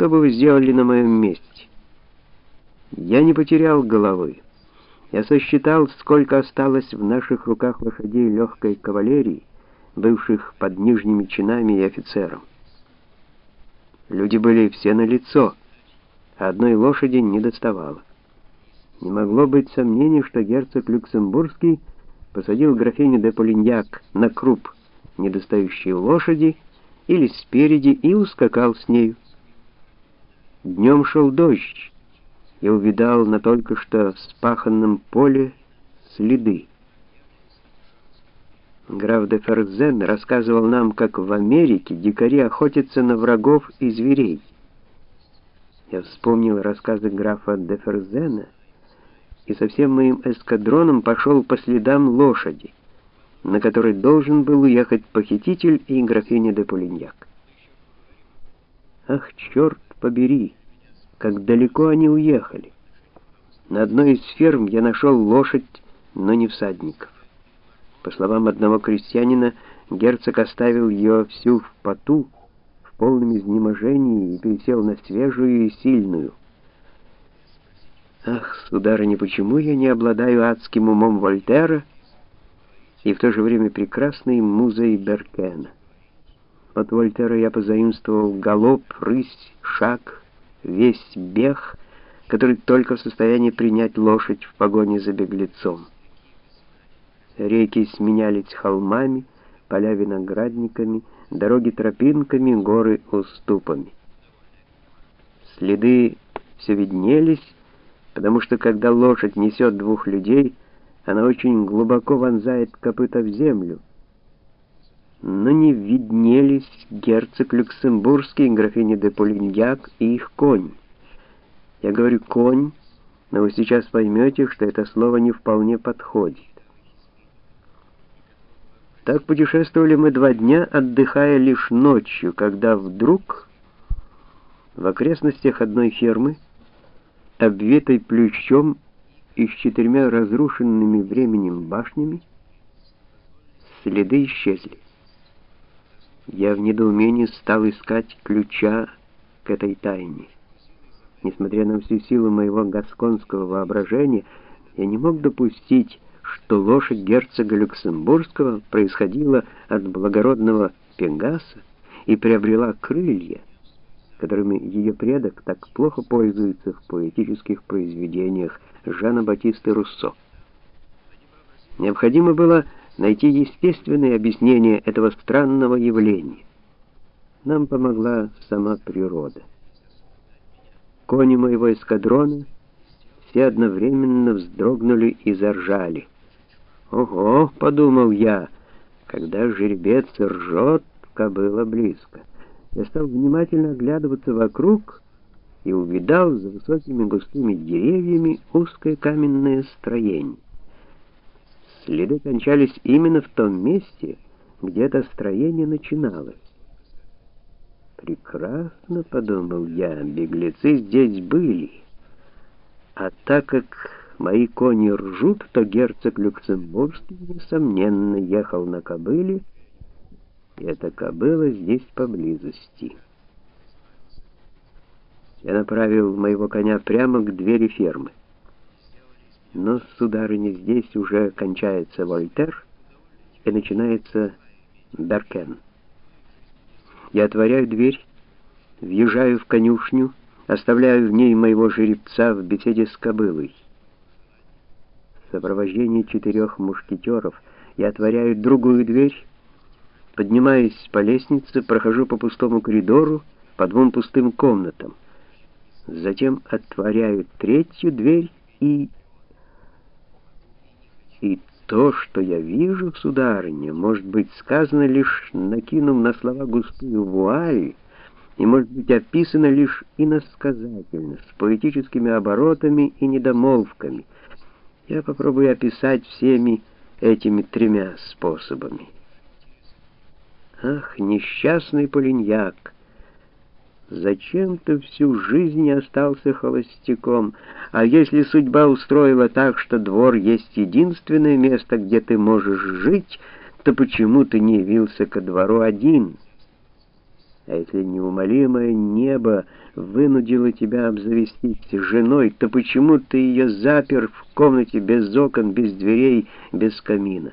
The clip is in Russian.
Что бы вы сделали на моем месте? Я не потерял головы. Я сосчитал, сколько осталось в наших руках лошадей легкой кавалерии, бывших под нижними чинами и офицером. Люди были все на лицо, а одной лошади не доставало. Не могло быть сомнений, что герцог Люксембургский посадил графиню де Полиньяк на круп недостающей лошади или спереди и ускакал с нею. Днем шел дождь, и увидал на только что спаханном поле следы. Граф де Ферзен рассказывал нам, как в Америке дикари охотятся на врагов и зверей. Я вспомнил рассказы графа де Ферзена и со всем моим эскадроном пошел по следам лошади, на которой должен был уехать похититель и графиня де Полиньяк. Ах, черт побери! как далеко они уехали. На одной из ферм я нашел лошадь, но не всадников. По словам одного крестьянина, герцог оставил ее всю в поту, в полном изнеможении и пересел на свежую и сильную. Ах, сударыня, почему я не обладаю адским умом Вольтера и в то же время прекрасной музой Беркена? От Вольтера я позаимствовал галоп, рысь, шаг, весь бег, который только в состоянии принять лошадь в погоне за беглецом. Реки сменялись холмами, поля виноградниками, дороги тропинками, горы уступами. Следы все виднелись, потому что когда лошадь несет двух людей, она очень глубоко вонзает копыта в землю, но не виднелись герцог Люксембургский, графиня де Полиньяк и их конь. Я говорю «конь», но вы сейчас поймете, что это слово не вполне подходит. Так путешествовали мы два дня, отдыхая лишь ночью, когда вдруг в окрестностях одной фермы, обвитой плющом и с четырьмя разрушенными временем башнями, следы исчезли. Я в недоумении стал искать ключа к этой тайне. Несмотря на всю силу моего гасконского воображения, я не мог допустить, что лошадь герцога Люксембургского происходила от благородного Пегаса и приобрела крылья, которыми ее предок так плохо пользуется в поэтических произведениях Жана Батиста Руссо. Необходимо было найти естественное объяснение этого странного явления. Нам помогла сама природа. Кони моего эскадрона все одновременно вздрогнули и заржали. «Ого!» — подумал я, когда жеребец ржет, кобыла близко. Я стал внимательно оглядываться вокруг и увидал за высокими густыми деревьями узкое каменное строение. Следы кончались именно в том месте, где это строение начиналось. «Прекрасно», — подумал я, — «беглецы здесь были. А так как мои кони ржут, то герцог Люксембургский, несомненно, ехал на кобыле, и эта кобыла здесь поблизости». Я направил моего коня прямо к двери фермы. Но, сударыня, здесь уже кончается Вольтер и начинается Беркен. Я отворяю дверь, въезжаю в конюшню, оставляю в ней моего жеребца в беседе с кобылой. В сопровождении четырех мушкетеров я отворяю другую дверь, поднимаюсь по лестнице, прохожу по пустому коридору, по двум пустым комнатам. Затем отворяю третью дверь и и то, что я вижу, сударыня, может быть сказано лишь накинув на слова густую вуаль, и может быть описано лишь иносказательно, с поэтическими оборотами и недомолвками. Я попробую описать всеми этими тремя способами. Ах, несчастный полиньяк! Зачем ты всю жизнь остался холостяком? А если судьба устроила так, что двор есть единственное место, где ты можешь жить, то почему ты не явился ко двору один?» А если неумолимое небо вынудило тебя обзавестись женой, то почему ты ее запер в комнате без окон, без дверей, без камина?